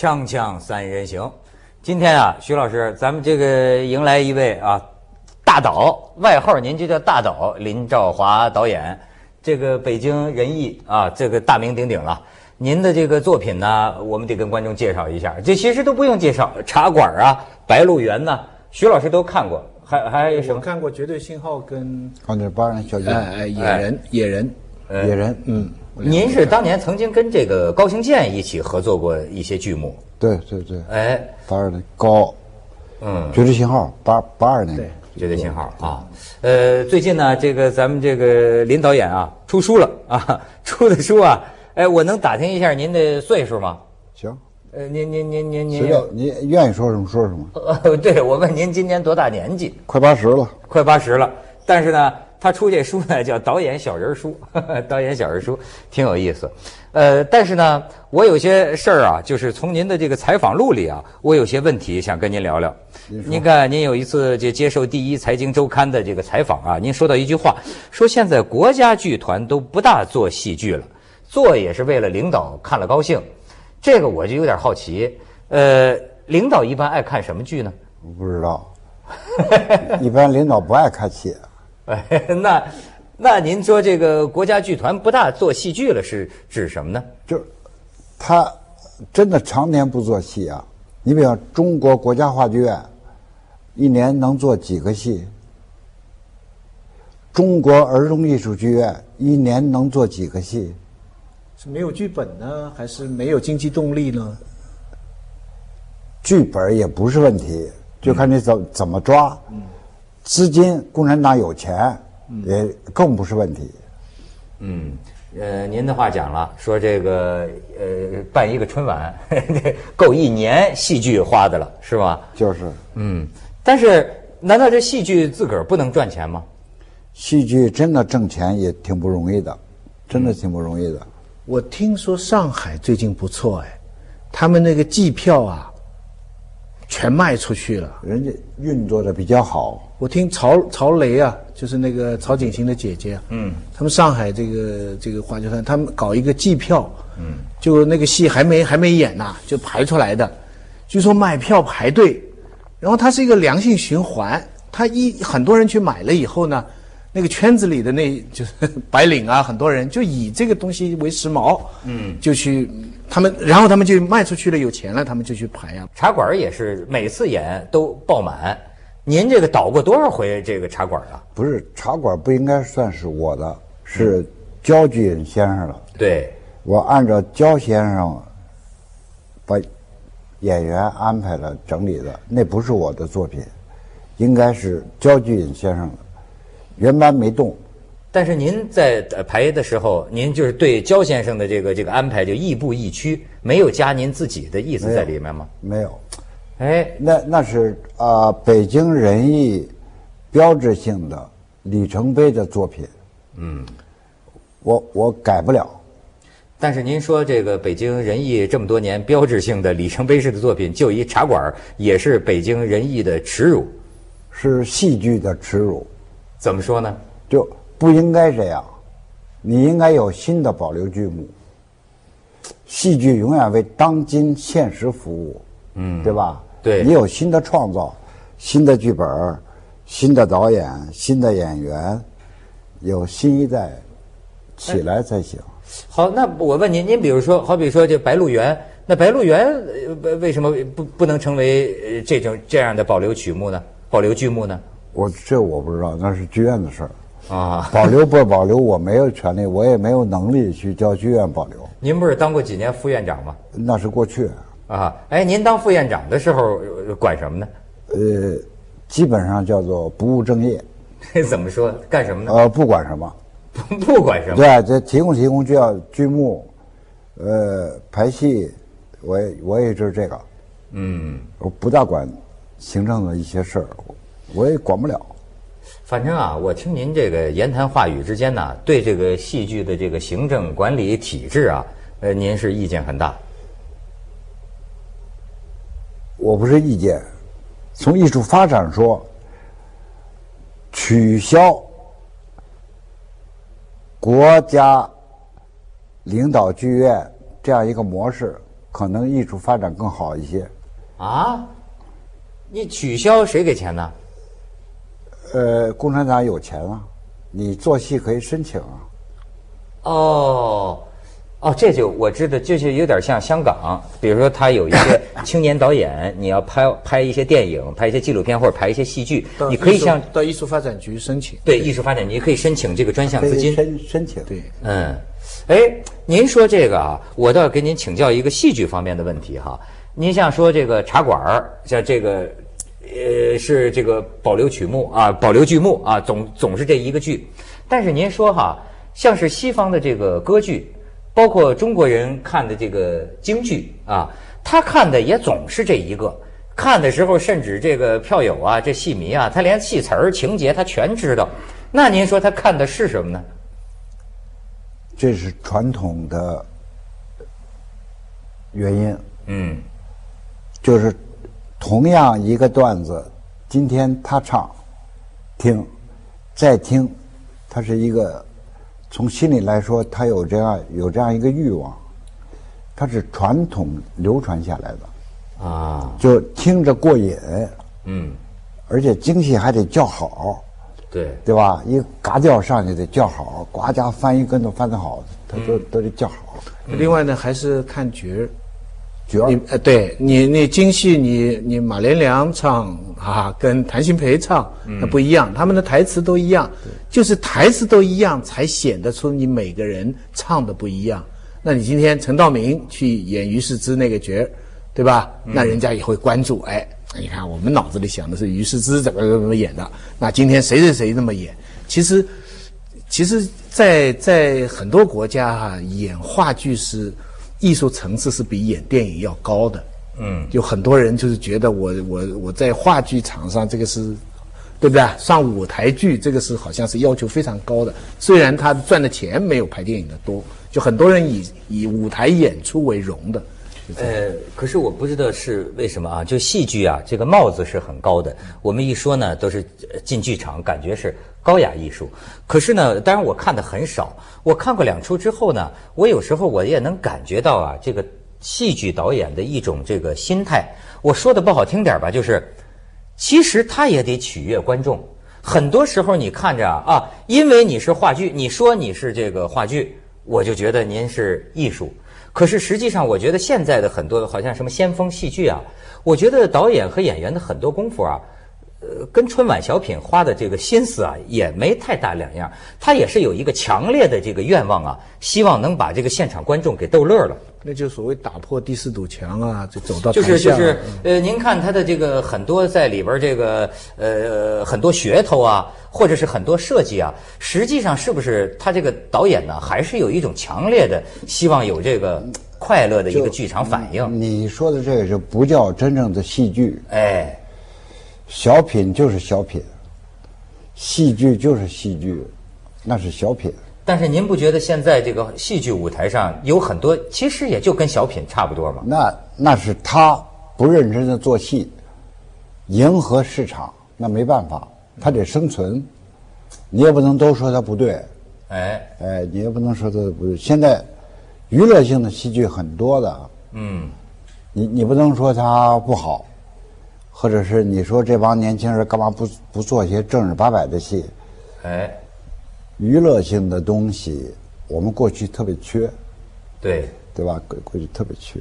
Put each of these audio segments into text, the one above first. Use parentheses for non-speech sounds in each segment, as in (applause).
锵锵三人行，今天啊，徐老师，咱们这个迎来一位啊，大导，外号您就叫大导，林兆华导演，这个北京人艺啊，这个大名鼎鼎了。您的这个作品呢，我们得跟观众介绍一下，这其实都不用介绍，《茶馆》啊，《白鹿原》呐，徐老师都看过，还还有什么？看过《绝对信号》跟哦，那八人小姐，哎哎野人野人，野人，嗯，您是当年曾经跟这个高行健一起合作过一些剧目，对对对，哎，八二年高，嗯，绝对信号八八二年对，绝对信号啊。呃，最近呢，这个咱们这个林导演啊出书了啊，(laughs) 出的书啊，哎，我能打听一下您的岁数吗？行，呃，您您您您您。您，愿意说什么说什么，(laughs) 呃，对我问您今年多大年纪？快八十了，快八十了，但是呢，他出这书呢叫《导演小人书》，(laughs) 导演小人书挺有意思。呃，但是呢，我有些事儿啊，就是从您的这个采访录里啊，我有些问题想跟您聊聊。您看，您有一次就接受第一财经周刊的这个采访啊，您说到一句话，说现在国家剧团都不大做戏剧了，做也是为了领导看了高兴。这个我就有点好奇，呃，领导一般爱看什么剧呢？我不知道，(laughs) 一般领导不爱看戏，(laughs) 哎，那那您说这个国家剧团不大做戏剧了，是指什么呢？就是他真的常年不做戏啊。你比方中国国家话剧院，一年能做几个戏？中国儿童艺术剧院一年能做几个戏？是没有剧本呢，还是没有经济动力呢？剧本也不是问题，就看你怎怎么抓。资金，共产党有钱，也更不是问题。嗯，呃，您的话讲了，说这个呃办一个春晚 (laughs) 够一年戏剧花的了，是吧？就是嗯，但是难道这戏剧自个儿不能赚钱吗？戏剧真的挣钱也挺不容易的，真的挺不容易的。我听说上海最近不错哎，他们那个季票啊，全卖出去了。人家运作的比较好，我听曹曹雷啊，就是那个曹景行的姐姐啊，嗯，他们上海这个这个话剧团，他们搞一个季票，嗯，就那个戏还没还没演呢，就排出来的，据说买票排队，然后它是一个良性循环，他一很多人去买了以后呢，那个圈子里的那就是白领啊，很多人就以这个东西为时髦，嗯，就去他们，然后他们就卖出去了，有钱了，他们就去排啊，茶馆也是每次演都爆满。您这个倒过多少回这个茶馆啊？不是茶馆不应该算是我的，是焦巨隐先生的。对，我按照焦先生把演员安排了整理的，那不是我的作品，应该是焦巨隐先生的，原班没动。但是您在呃排的时候，您就是对焦先生的这个这个安排就亦步亦趋，没有加您自己的意思在里面吗？没有，哎，那那是啊、北京人艺标志性的里程碑的作品。嗯，我我改不了。但是您说这个北京人艺这么多年标志性的里程碑式的作品，就一茶馆也是北京人艺的耻辱，是戏剧的耻辱，怎么说呢？就不应该这样。你应该有新的保留剧目。戏剧永远为当今现实服务，嗯，对吧？对你有新的创造，新的剧本，新的导演，新的演员，有新一代起来才行。好，那我问您，您比如说，好比说这《白鹿原》，那《白鹿原》呃为什么不不能成为呃这种这样的保留曲目呢？保留剧目呢？我这我不知道，那是剧院的事儿。啊，保留不保留，我没有权利，我也没有能力去叫剧院保留，您不是当过几年副院长吗？那是过去。啊，哎，您当副院长的时候呃管什么呢？呃，基本上叫做不务正业，(laughs) 怎么说？干什么呢？呃，不管什么。(laughs) 不不管什么。对，这提供提供就要剧目，呃，排戏，我也我也就是这个，嗯，我不大管行政的一些事儿，我也管不了。反正啊，我听您这个言谈话语之间呢，对这个戏剧的这个行政管理体制啊，呃，您是意见很大。我不是意见，从艺术发展说，取消国家领导剧院这样一个模式，可能艺术发展更好一些。啊，你取消谁给钱呢？呃，共产党有钱啊，你做戏可以申请啊。哦，哦，这就我知道，这就有点像香港，比如说他有一些 (laughs) 青年导演，你要拍拍一些电影、拍一些纪录片或者拍一些戏剧，你可以向到艺术发展局申请。对艺术发展，局可以申请这个专项资金。申申请。对，嗯，哎，您说这个啊，我倒要给您请教一个戏剧方面的问题哈。您像说这个茶馆儿，像这个，呃，是这个保留曲目啊，保留剧目啊，总总是这一个剧。但是您说哈，像是西方的这个歌剧，包括中国人看的这个京剧啊，他看的也总是这一个。看的时候，甚至这个票友啊，这戏迷啊，他连戏词儿、情节他全知道。那您说他看的是什么呢？这是传统的原因，嗯。就是同样一个段子，今天他唱，听，再听，他是一个从心里来说，他有这样有这样一个欲望，它是传统流传下来的，啊，就听着过瘾，嗯，而且京戏还得叫好，对，对吧？一嘎调上去得叫好，呱家翻一跟头翻得好，他都都得叫好，另外呢，还是看角儿。角儿你呃，对你你京戏你你马连良唱啊，跟谭鑫培唱那不一样，他们的台词都一样，就是台词都一样，才显得出你每个人唱的不一样。那你今天陈道明去演于世之那个角儿，对吧？那人家也会关注，哎，你看我们脑子里想的是于世之怎么怎么演的，那今天谁谁谁这么演？其实，其实在，在很多国家哈、演话剧是艺术层次是比演电影要高的。嗯，有很多人就是觉得我我我在话剧场上这个是，对不对？上舞台剧这个是好像是要求非常高的，虽然他赚的钱没有拍电影的多，就很多人以以舞台演出为荣的。呃，可是我不知道是为什么啊？就戏剧啊，这个帽子是很高的。我们一说呢，都是呃进剧场，感觉是高雅艺术。可是呢，当然我看的很少。我看过两出之后呢，我有时候我也能感觉到啊，这个戏剧导演的一种这个心态。我说的不好听点儿吧，就是其实他也得取悦观众。很多时候你看着啊啊，因为你是话剧，你说你是这个话剧，我就觉得您是艺术。可是实际上，我觉得现在的很多好像什么先锋戏剧啊，我觉得导演和演员的很多功夫啊，呃，跟春晚小品花的这个心思啊，也没太大两样。他也是有一个强烈的这个愿望啊，希望能把这个现场观众给逗乐了。那就所谓打破第四堵墙啊，就走到就是就是呃，您看他的这个很多在里边这个呃很多噱头啊，或者是很多设计啊，实际上是不是他这个导演呢，还是有一种强烈的希望有这个快乐的一个剧场反应？你说的这个就不叫真正的戏剧，哎，小品就是小品，戏剧就是戏剧，那是小品。但是您不觉得现在这个戏剧舞台上有很多，其实也就跟小品差不多吗？那那是他不认真的做戏，迎合市场，那没办法，他得生存，你也不能都说他不对，哎，哎，你也不能说他不对。现在娱乐性的戏剧很多的，嗯，你你不能说他不好，或者是你说这帮年轻人干嘛不不做些正儿八百的戏？哎，娱乐性的东西，我们过去特别缺，对，对吧？过过去特别缺。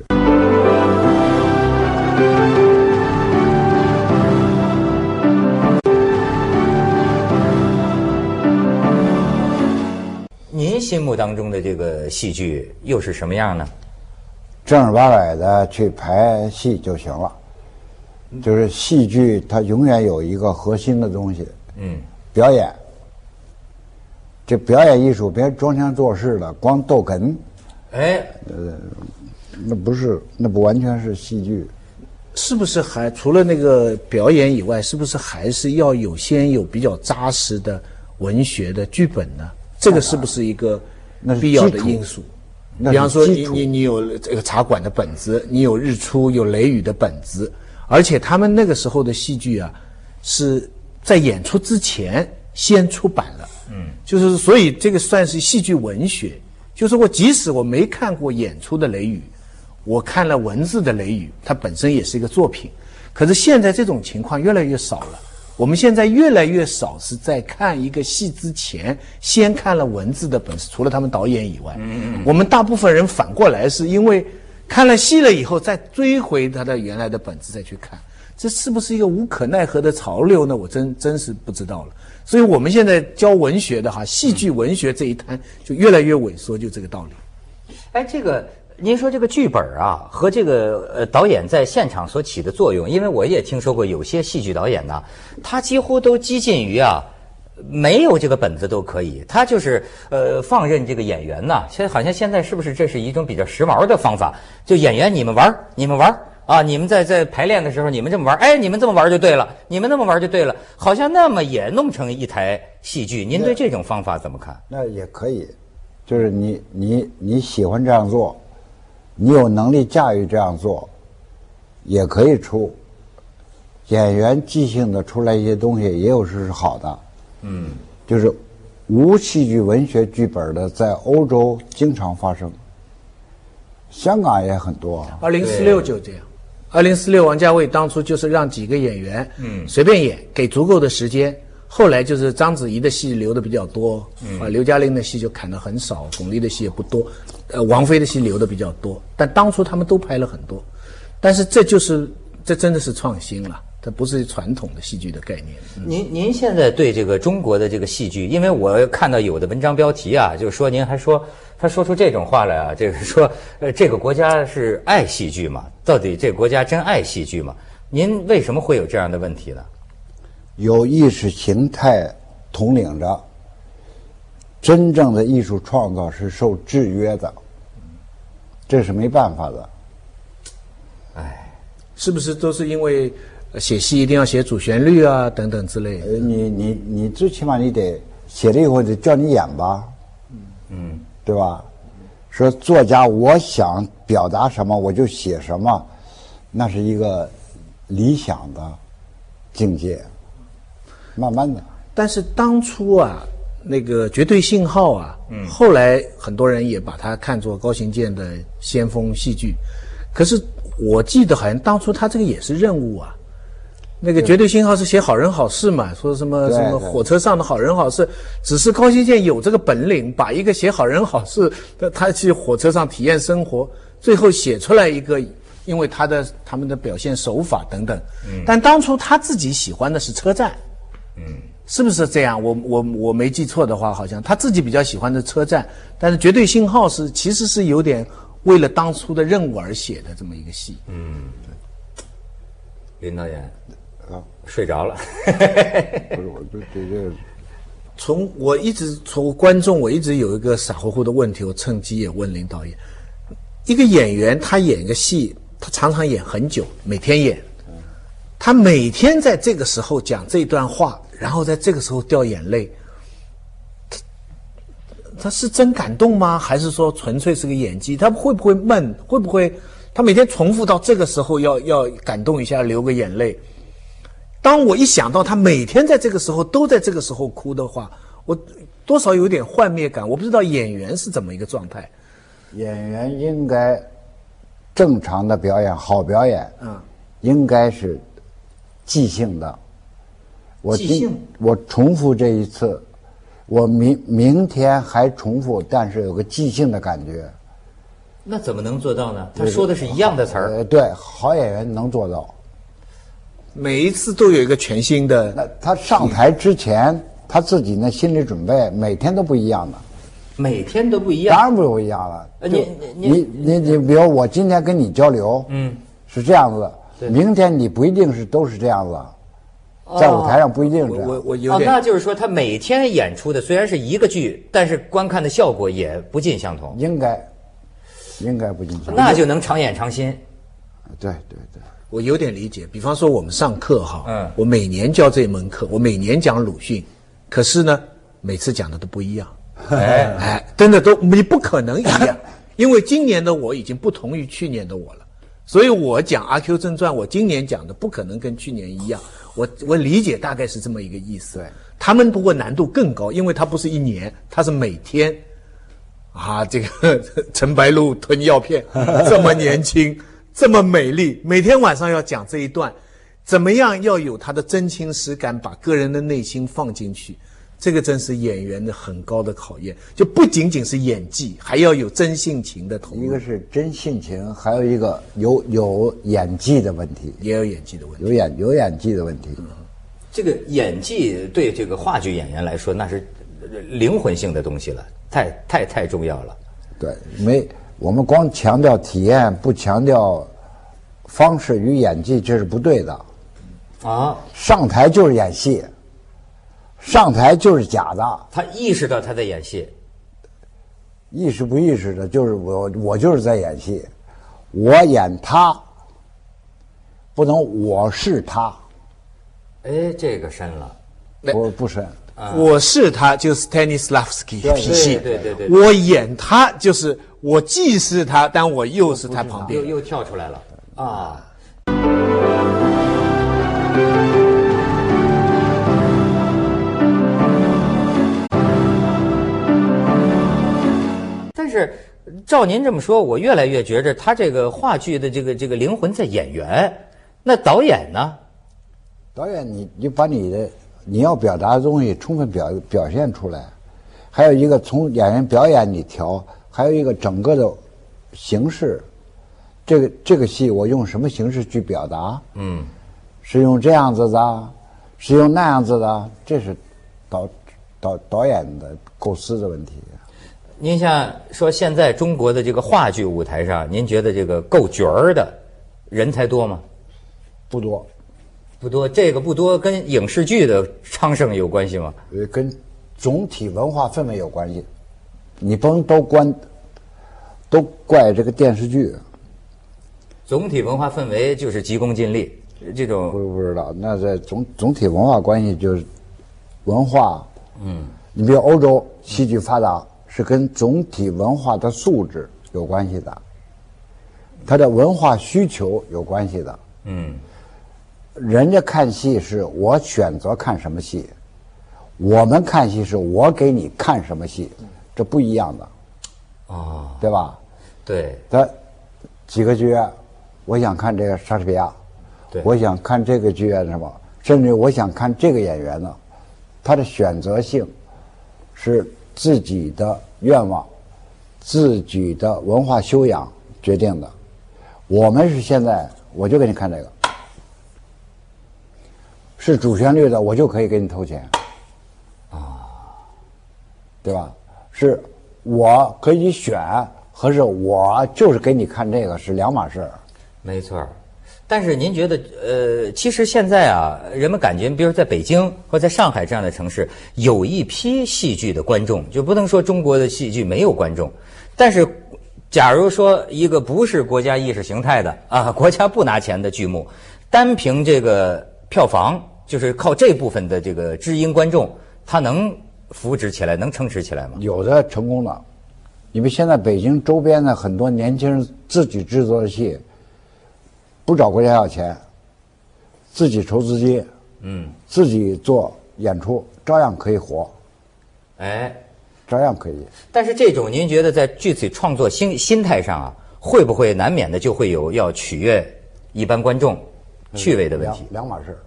您心目当中的这个戏剧又是什么样呢？正儿八百的去排戏就行了。就是戏剧，它永远有一个核心的东西，嗯，表演。这表演艺术别装腔作势的，光逗哏，哎，呃那不是，那不完全是戏剧。是不是还除了那个表演以外，是不是还是要有先有比较扎实的文学的剧本呢？这个是不是一个那必要的因素？那比方说，你你你有这个茶馆的本子，你有日出有雷雨的本子，而且他们那个时候的戏剧啊，是在演出之前先出版了。嗯，就是所以这个算是戏剧文学，就是我即使我没看过演出的雷雨，我看了文字的《雷雨》，它本身也是一个作品。可是现在这种情况越来越少了。我们现在越来越少是在看一个戏之前先看了文字的本事，除了他们导演以外，嗯嗯我们大部分人反过来是因为看了戏了以后再追回他的原来的本质再去看，这是不是一个无可奈何的潮流呢？我真真是不知道了。所以我们现在教文学的哈，戏剧文学这一摊就越来越萎缩，就这个道理。哎，这个。您说这个剧本啊，和这个呃导演在现场所起的作用，因为我也听说过有些戏剧导演呢，他几乎都激进于啊，没有这个本子都可以，他就是呃放任这个演员呐。现在好像现在是不是这是一种比较时髦的方法？就演员你们玩你们玩啊，你们在在排练的时候你们这么玩哎，你们这么玩就对了，你们那么玩就对了，好像那么也弄成一台戏剧。您对这种方法怎么看？那也可以，就是你你你喜欢这样做。你有能力驾驭这样做，也可以出演员即兴的出来一些东西，也有时是好的。嗯，就是无戏剧文学剧本的，在欧洲经常发生，香港也很多。二零四六就这样，二零四六王家卫当初就是让几个演员嗯随便演，给足够的时间。后来就是章子怡的戏留的比较多，啊，刘嘉玲的戏就砍的很少，巩俐的戏也不多，呃，王菲的戏留的比较多。但当初他们都拍了很多，但是这就是这真的是创新了，这不是传统的戏剧的概念。您您现在对这个中国的这个戏剧，因为我看到有的文章标题啊，就是说您还说他说出这种话来啊，就是说呃这个国家是爱戏剧吗？到底这个国家真爱戏剧吗？您为什么会有这样的问题呢？有意识形态统领着，真正的艺术创造是受制约的，这是没办法的。哎，是不是都是因为写戏一定要写主旋律啊，等等之类？你你你最起码你得写了以后得叫你演吧，嗯，对吧？说作家我想表达什么我就写什么，那是一个理想的境界。慢慢的，但是当初啊，那个绝对信号啊，嗯，后来很多人也把它看作高行健的先锋戏剧，可是我记得好像当初他这个也是任务啊，那个绝对信号是写好人好事嘛，说什么什么火车上的好人好事，只是高新健有这个本领，把一个写好人好事，他去火车上体验生活，最后写出来一个，因为他的他们的表现手法等等，嗯，但当初他自己喜欢的是车站。嗯，是不是这样？我我我没记错的话，好像他自己比较喜欢的车站，但是绝对信号是其实是有点为了当初的任务而写的这么一个戏。嗯，林导演啊，睡着了。(laughs) 不是我这这这，从我一直从观众，我一直有一个傻乎乎的问题，我趁机也问林导演：一个演员他演一个戏，他常常演很久，每天演。他每天在这个时候讲这段话，然后在这个时候掉眼泪，他他是真感动吗？还是说纯粹是个演技？他会不会闷？会不会他每天重复到这个时候要要感动一下，流个眼泪？当我一想到他每天在这个时候都在这个时候哭的话，我多少有点幻灭感。我不知道演员是怎么一个状态。演员应该正常的表演，好表演，嗯，应该是。即兴的，我今我重复这一次，我明明天还重复，但是有个即兴的感觉。那怎么能做到呢？他说的是一样的词儿。对，好演员能做到。每一次都有一个全新的。那他上台之前，他自己那心理准备，每天都不一样的。每天都不一样。当然不一样了。你你你你，比如我今天跟你交流，嗯，是这样子。明天你不一定是都是这样子，在舞台上不一定这样。我我有点，那就是说他每天演出的虽然是一个剧，但是观看的效果也不尽相同。应该，应该不尽相同。那就能常演常新。对对对，我有点理解。比方说我们上课哈，嗯，我每年教这门课，我每年讲鲁迅，可是呢，每次讲的都不一样。哎 (laughs) 哎，真的都你不可能一样，(laughs) 因为今年的我已经不同于去年的我了。所以我讲《阿 Q 正传》，我今年讲的不可能跟去年一样。我我理解大概是这么一个意思。他们不过难度更高，因为他不是一年，他是每天，啊，这个陈白露吞药片，(laughs) 这么年轻，这么美丽，每天晚上要讲这一段，怎么样要有他的真情实感，把个人的内心放进去，这个真是演员的很高的考验，就不仅仅是演技，还要有真性情的投入，一个是真性情，还有一个有有演技的问题，也有演技的问题。有演有演技的问题。这个演技对这个话剧演员来说，那是灵魂性的东西了，太太太重要了。对，没我们光强调体验，不强调方式与演技，这是不对的。啊，上台就是演戏，上台就是假的，他意识到他在演戏，意识不意识的，就是我我就是在演戏，我演他，不能我是他，哎，这个深了。不不深。我是他，就是 Stanislavski 对体系。对对对对我演他，就是我既是他，但我又是他旁边又。又跳出来了啊！但是照您这么说，我越来越觉着他这个话剧的这个这个灵魂在演员，那导演呢？导演你，你把你的你要表达的东西充分表表现出来，还有一个从演员表演里调，还有一个整个的形式，这个这个戏我用什么形式去表达？嗯，是用这样子的，是用那样子的，这是导导导演的构思的问题。您像说现在中国的这个话剧舞台上，您觉得这个够角儿的人才多吗？不多，不多，这个不多跟影视剧的昌盛有关系吗？呃，跟总体文化氛围有关系。你不能都关，都怪这个电视剧。总体文化氛围就是急功近利，这种不不知道，那在总总体文化关系就是文化，嗯，你比如欧洲戏剧发达是跟总体文化的素质有关系的，它的文化需求有关系的。嗯，人家看戏是我选择看什么戏，我们看戏是我给你看什么戏，这不一样的，哦，对吧？对，他几个剧院，我想看这个莎士比亚，对我想看这个剧院什么，甚至我想看这个演员呢，他的选择性是自己的愿望、自己的文化修养决定的。我们是现在我就给你看这个，是主旋律的，我就可以给你投钱，啊，对吧？是我可以选，和是我就是给你看这个是两码事儿。没错。但是您觉得，呃，其实现在啊，人们感觉，比如在北京或在上海这样的城市，有一批戏剧的观众，就不能说中国的戏剧没有观众，但是，假如说一个不是国家意识形态的啊，国家不拿钱的剧目，单凭这个票房，就是靠这部分的这个知音观众，他能扶植起来，能撑持起来吗？有的成功了，因为现在北京周边的很多年轻人自己制作的戏，不找国家要钱，自己筹资金，嗯，自己做演出，照样可以活，哎，照样可以。但是这种您觉得在具体创作心心态上啊，会不会难免的就会有要取悦一般观众趣味的问两题？两码事儿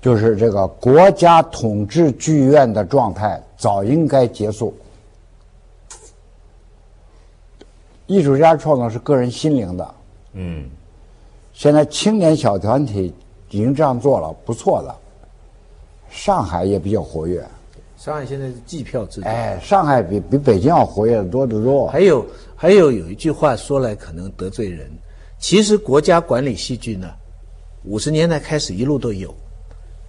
就是这个国家统治剧院的状态早应该结束。艺术家创作是个人心灵的，嗯，现在青年小团体已经这样做了，不错的。上海也比较活跃，上海现在是季票制度。哎，上海比比北京要活跃的多得多。还有还有有一句话说来可能得罪人，其实国家管理戏剧呢，五十年代开始一路都有，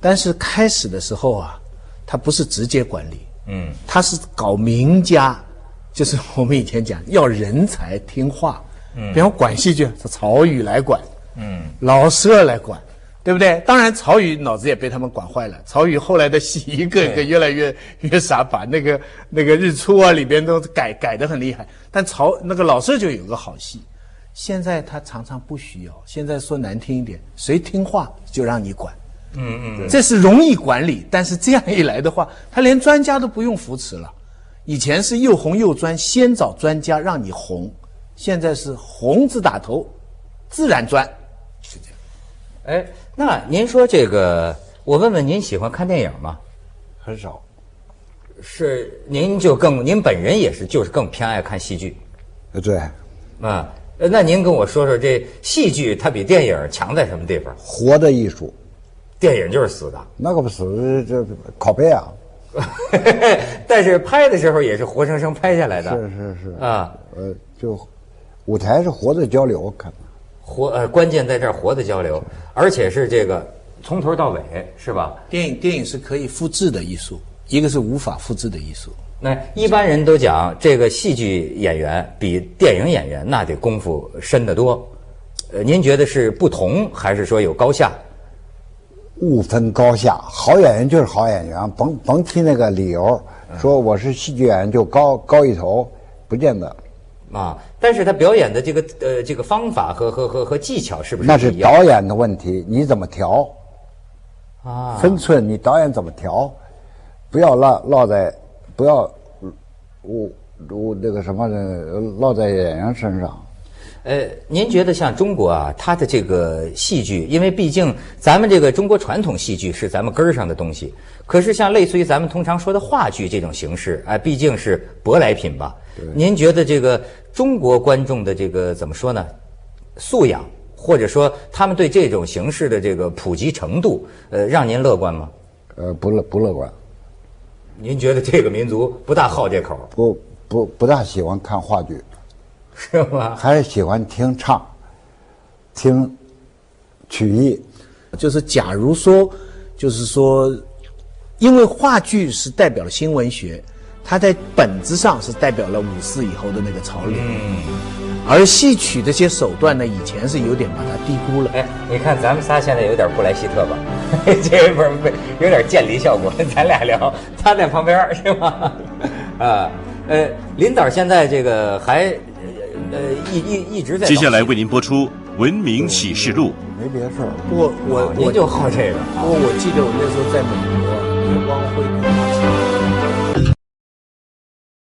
但是开始的时候啊，他不是直接管理，嗯，他是搞名家，(laughs) 就是我们以前讲要人才听话，嗯，比方管戏剧是曹禺来管，嗯，老舍来管，对不对？当然，曹禺脑子也被他们管坏了。曹禺后来的戏一个一个越来越 (laughs) 越傻，把那个那个日出啊里边都改改得很厉害。但曹那个老舍就有个好戏，现在他常常不需要。现在说难听一点，谁听话就让你管。嗯嗯，这是容易管理，但是这样一来的话，他连专家都不用扶持了，以前是又红又专，先找专家让你红，现在是红字打头，自然专。是这样哎，那您说这个，我问问您喜欢看电影吗？很少。是，您就更您本人也是，就是更偏爱看戏剧。呃，对，啊，呃那您跟我说说，这戏剧它比电影强在什么地方？活的艺术，电影就是死的，那个不是这拷贝啊？(laughs) 但是拍的时候也是活生生拍下来的。是是是。啊，呃，就舞台是活的交流，看。活呃，关键在这儿活的交流，而且是这个从头到尾，是吧？电影电影是可以复制的艺术，一个是无法复制的艺术。那一般人都讲，这个戏剧演员比电影演员那得功夫深得多。呃，您觉得是不同，还是说有高下？勿分高下，好演员就是好演员，甭甭提那个理由，说我是戏剧演员就高高一头，不见得。啊，但是他表演的这个呃这个方法和和和和技巧是不是那是导演的问题，你怎么调？啊？分寸，你导演怎么调？不要落落在，不要，我我那个什么的？落在演员身上。呃，您觉得像中国啊，它的这个戏剧，因为毕竟咱们这个中国传统戏剧是咱们根儿上的东西，可是像类似于咱们通常说的话剧这种形式，哎，毕竟是舶来品吧。您觉得这个中国观众的这个怎么说呢？素养，或者说他们对这种形式的这个普及程度，呃，让您乐观吗？呃，不乐不乐观，您觉得这个民族不大好这口儿，不不不大喜欢看话剧，是吧？还是喜欢听唱，听曲艺。就是假如说，就是说，因为话剧是代表了新文学，它在本质上是代表了五四以后的那个潮流。而戏曲这些手段呢，以前是有点把它低估了。哎，你看咱们仨现在有点布莱希特吧？(laughs) 这不是不是有点渐离效果？(laughs) 咱俩聊，他在旁边儿是吗？啊，呃，林导现在这个还呃一一一直在。接下来为您播出《文明启示录》。没别的事儿。不过我我您就好这个。不过我记得我那时候在美国，月光辉。